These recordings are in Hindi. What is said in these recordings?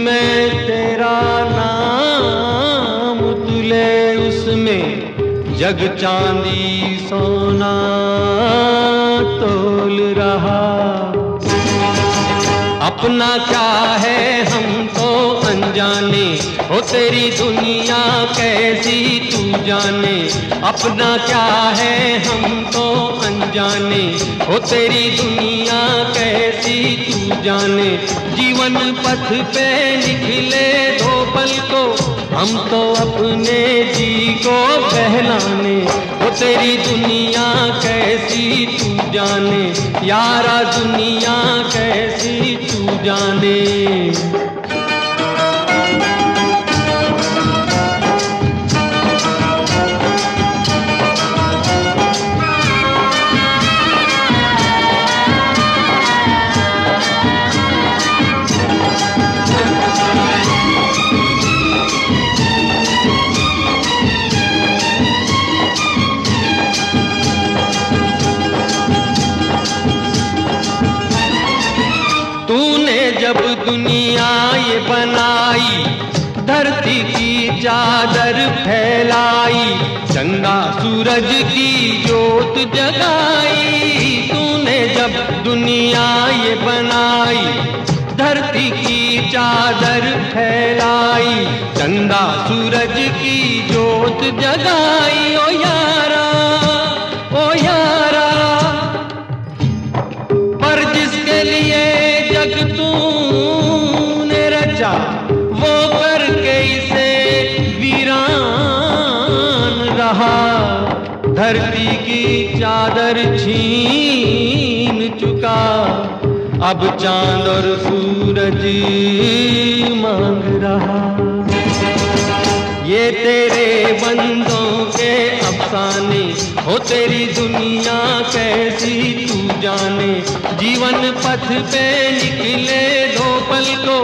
जिसमें तेरा नाम तुले उसमें जग चांदी सोना तोल रहा। अपना क्या है हम तो अनजाने? हो तेरी दुनिया कैसी तू जाने? अपना क्या है हम तो अनजाने? हो तेरी दुनिया कैसी तू जाने? जीवन पथ पे निकले दो पल को। हम तो अपने जी को बहलाने, वो तेरी दुनिया कैसी तू जाने, यारा दुनिया कैसी तू जाने। जब दुनिया ये बनाई, धरती की चादर फैलाई चंदा सूरज की जोत जगाई, तूने जब दुनिया ये बनाई, धरती की चादर फैलाई चंदा सूरज की जोत जगाई। धरती की चादर छीन चुका। अब चाँद और सूरज मांग रहा। ये तेरे बंदों के अफसाने, हो तेरी दुनिया कैसी तू जाने। जीवन पथ पे निकले दो पल को,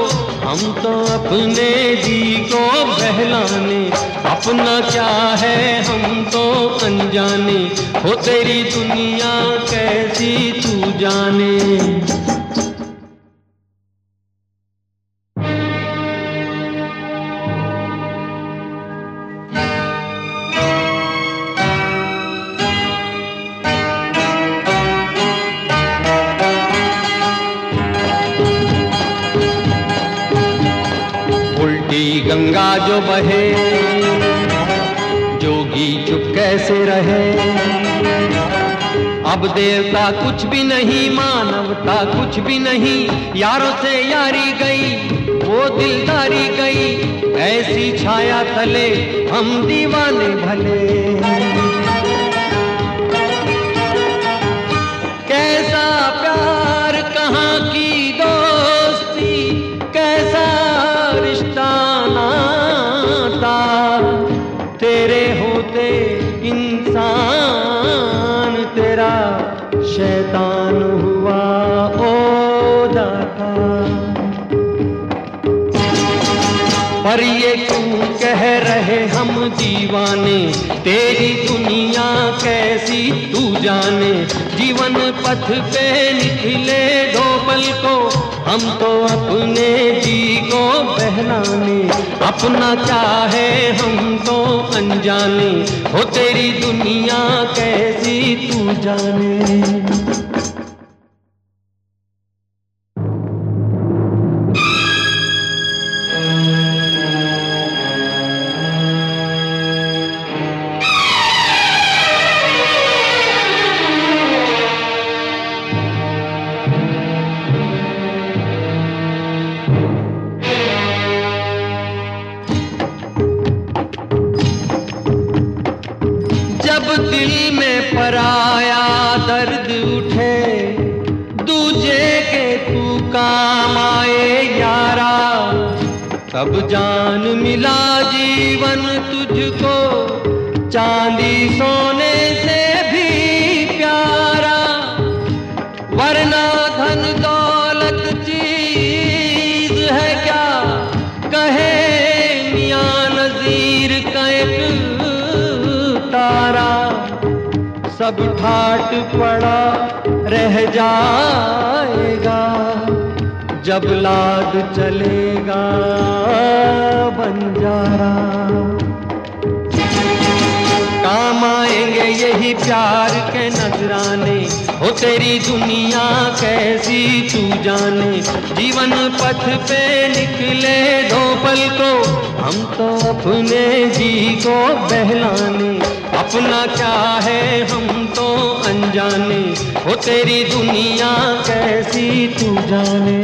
हम तो अपने जी को बहलाने। अपना क्या है हम तो अनजाने हो तेरी दुनिया कैसी तू जाने। गंगा जो बहे, जोगी चुप कैसे रहे? अब देवता कुछ भी नहीं, मानवता कुछ भी नहीं, यारों से यारी गई, वो दिलदारी गई, ऐसी छाया तले हम दीवाने भले। कह रहे हम दीवाने, तेरी दुनिया कैसी तू जाने। जीवन पथ पे निकले पल को, हम तो अपने जी को बहलाने। अपना क्या है हम तो अनजाने, हो तेरी दुनिया कैसी तू जाने। में पराया दर्द उठे। दूजे के तू काम आए, यारा। तब जान मिला जीवन तुझको, चांदी सोने सब ठाट पड़ा रह जाएगा जब लाद चलेगा बंजारा। यही प्यार के नजराने, हो तेरी दुनिया कैसी तू जाने। जीवन पथ पे निकले दो पल को, हम तो अपने जी को बहलाने। अपना क्या है हम तो अनजाने, हो तेरी दुनिया कैसी तू जाने।